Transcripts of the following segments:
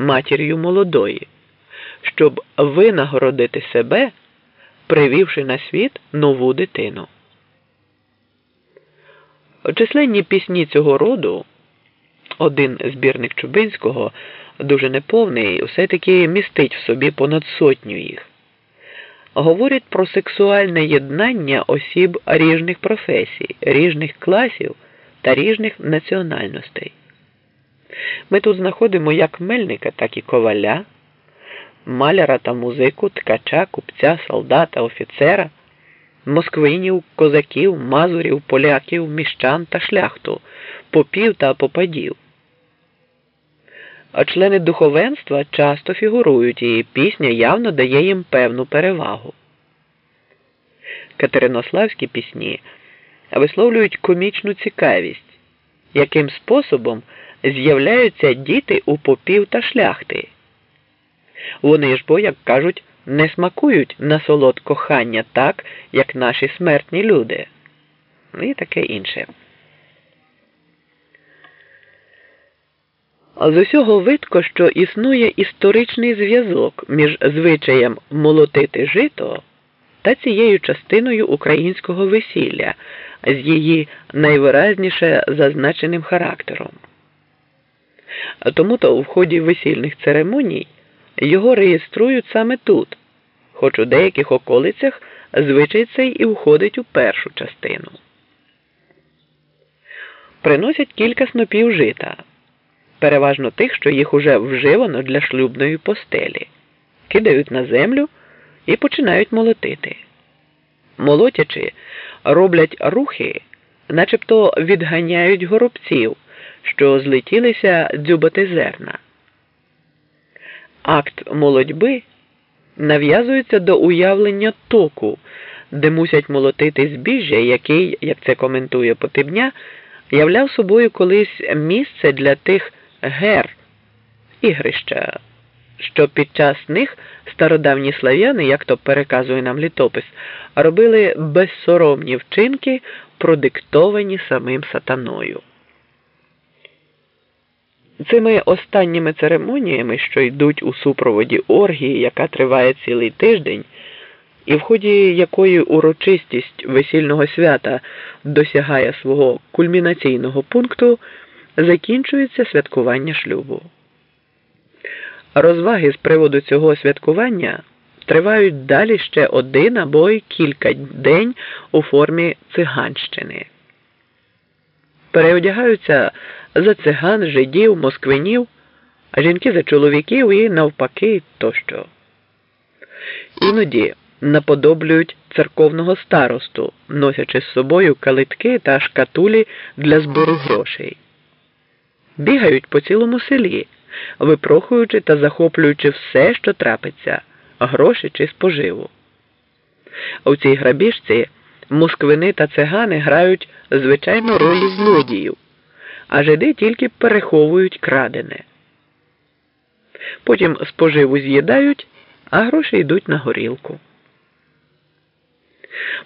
матір'ю молодої, щоб винагородити себе, привівши на світ нову дитину. Численні пісні цього роду, один збірник Чубинського, дуже неповний, все-таки містить в собі понад сотню їх, говорять про сексуальне єднання осіб ріжних професій, ріжних класів та ріжних національностей. Ми тут знаходимо як мельника, так і коваля, маляра та музику, ткача, купця, солдата, офіцера, москвинів, козаків, мазурів, поляків, міщан та шляхту, попів та попадів. А члени духовенства часто фігурують, і пісня явно дає їм певну перевагу. Катеринославські пісні висловлюють комічну цікавість, яким способом з'являються діти у попів та шляхти. Вони ж бо, як кажуть, не смакують на солод кохання так, як наші смертні люди. І таке інше. З усього видко, що існує історичний зв'язок між звичаєм молотити жито та цією частиною українського весілля з її найвиразніше зазначеним характером. Тому то в ході весільних церемоній його реєструють саме тут, хоч у деяких околицях звичай цей і входить у першу частину. Приносять кілька снопів жита, переважно тих, що їх уже вживано для шлюбної постелі, кидають на землю і починають молотити. Молотячи, роблять рухи, начебто відганяють горобців що злетілися дзюбати зерна. Акт молодьби нав'язується до уявлення току, де мусять молотити збіжжя, який, як це коментує Потибня, являв собою колись місце для тих гер ігрища, що під час них стародавні слав'яни, як то переказує нам літопис, робили безсоромні вчинки, продиктовані самим сатаною. Цими останніми церемоніями, що йдуть у супроводі оргії, яка триває цілий тиждень, і в ході якої урочистість весільного свята досягає свого кульмінаційного пункту, закінчується святкування шлюбу. Розваги з приводу цього святкування тривають далі ще один або й кілька день у формі циганщини. Переодягаються за циган, жидів, москвинів, а жінки за чоловіків і навпаки тощо. Іноді наподоблюють церковного старосту, носячи з собою калитки та шкатулі для збору грошей. Бігають по цілому селі, випрохуючи та захоплюючи все, що трапиться, гроші чи споживу. У цій грабіжці москвини та цигани грають звичайну роль злодіїв а жиди тільки переховують крадене. Потім споживу з'їдають, а гроші йдуть на горілку.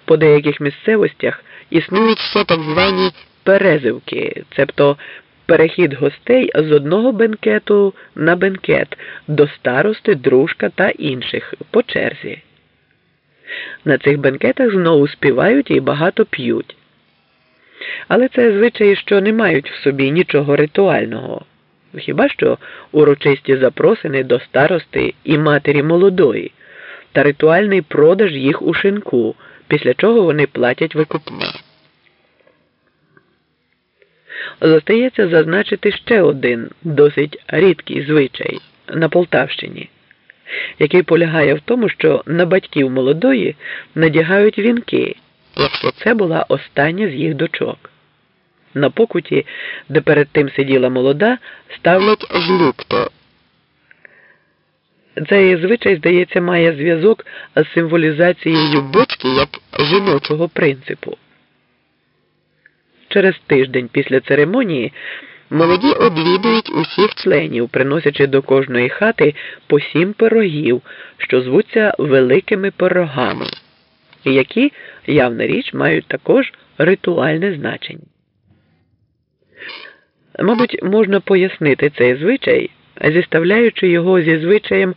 По деяких місцевостях існують ще так звані перезивки, цебто перехід гостей з одного бенкету на бенкет до старости, дружка та інших по черзі. На цих бенкетах знову співають і багато п'ють. Але це звичаї, що не мають в собі нічого ритуального, хіба що урочисті запросини до старости і матері молодої та ритуальний продаж їх у шинку, після чого вони платять викупне. Зостається зазначити ще один досить рідкий звичай на Полтавщині, який полягає в тому, що на батьків молодої надягають вінки якщо це була остання з їх дочок. На покуті, де перед тим сиділа молода, ставлять жлупто. Цей звичай, здається, має зв'язок з символізацією бочки як жіночого принципу. Через тиждень після церемонії молоді одвідують усіх членів, приносячи до кожної хати по сім пирогів, що звуться великими пирогами які, явна річ, мають також ритуальне значення. Мабуть, можна пояснити цей звичай зіставляючи його зі звичаєм